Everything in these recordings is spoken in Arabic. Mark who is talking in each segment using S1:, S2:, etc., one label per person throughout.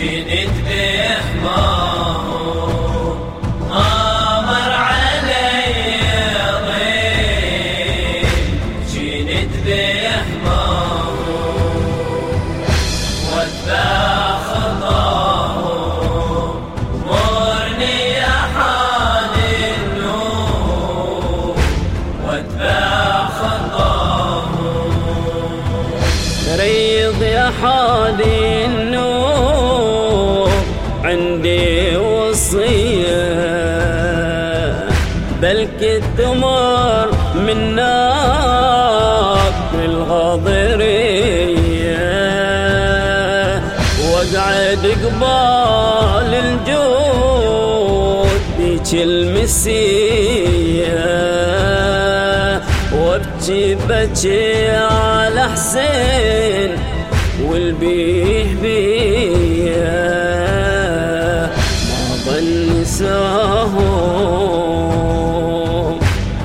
S1: جنت بحماه آمر علي ضيل جنت بحماه واتبع خطاه مرني يا حال النور واتبع
S2: بلك تمر منك الغاضرية وأقعد قبال الجود بيك المسية. وأبكي بكي على حسين والبيه بيه. ما ظن نساهم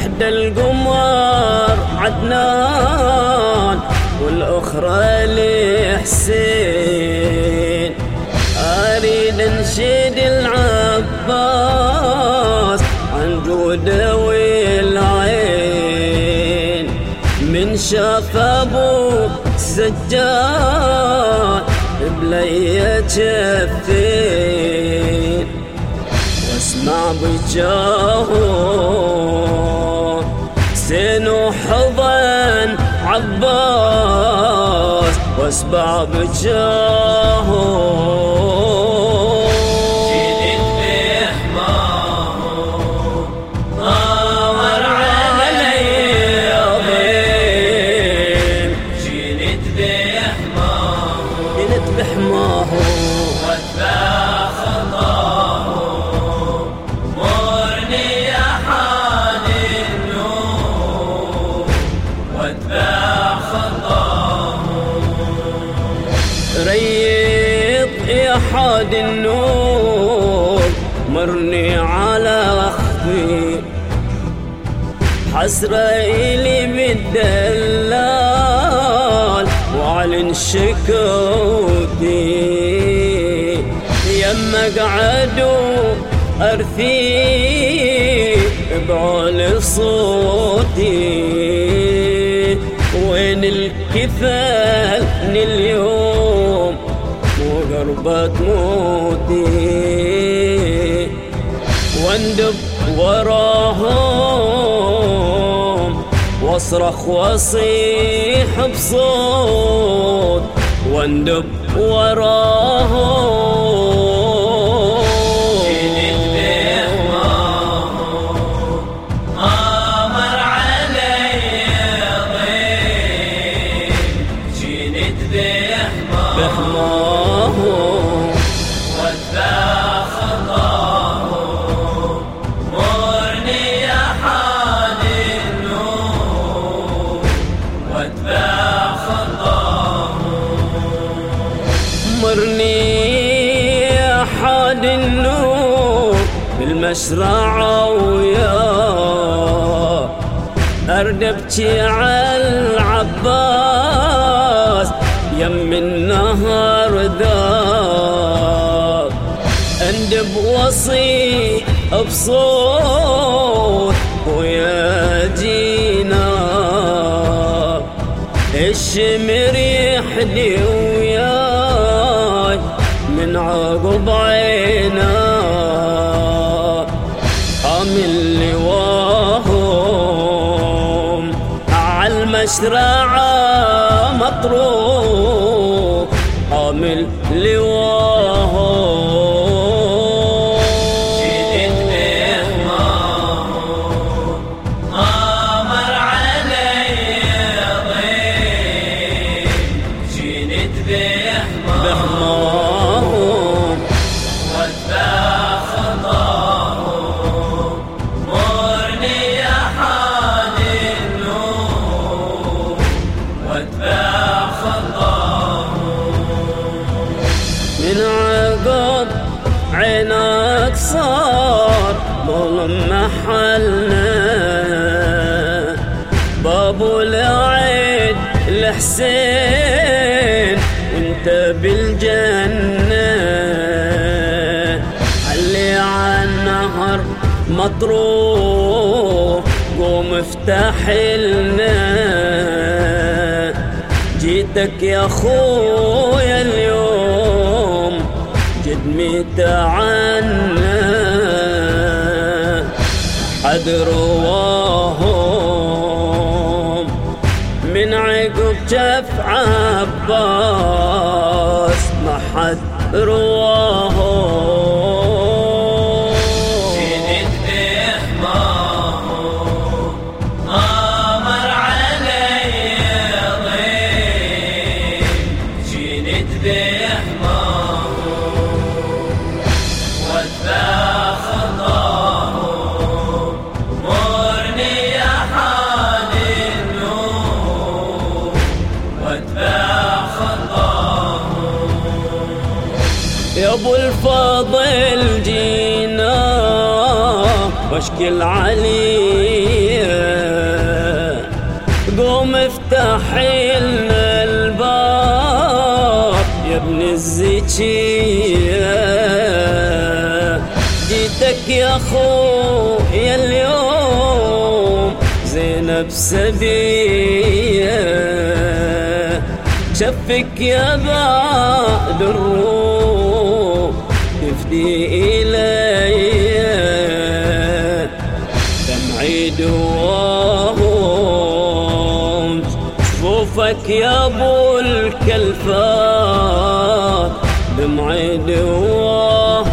S2: واحدة القمر عدنان والأخرى لحسين. أريد أنشد العباس عن جوده والعين. من شاف أبو سجاد بلي جفين واسمع بجاهه سين وحضن عباس واسمع بجاهه. حاد النور مرني على اخفي حسرة إلي بالدلال وعلن شكوتي يما قعدوا أرثي بعول صوتي. وين الكفال اليوم وقربت موتي واندب وراهم واصرخ واصيح بصوت. واندب وراهم بالمشرع ويا. أردبتي على العباس يم النهر ذاك أندب وصي بصوت ويا جينا. الشمر يحدي وياي من عقب عينا حامل لواهم. عالمشرعة مطروح. حامل لواهم. الحسين وانت بالجنة. علي عالنهر مطروح قوم افتح لنا. جيتك يا خويا اليوم جد ميت عنا. حد رواهم عباس ما حد رواهم واشكل عليه قوم افتح لنا الباب يا ابن الزكية. جيتك يا خويا اليوم زينب سبية. شفك يا بعد الروح تفدي إلي صفوفك يا ابو الكلفات دمعي دواهم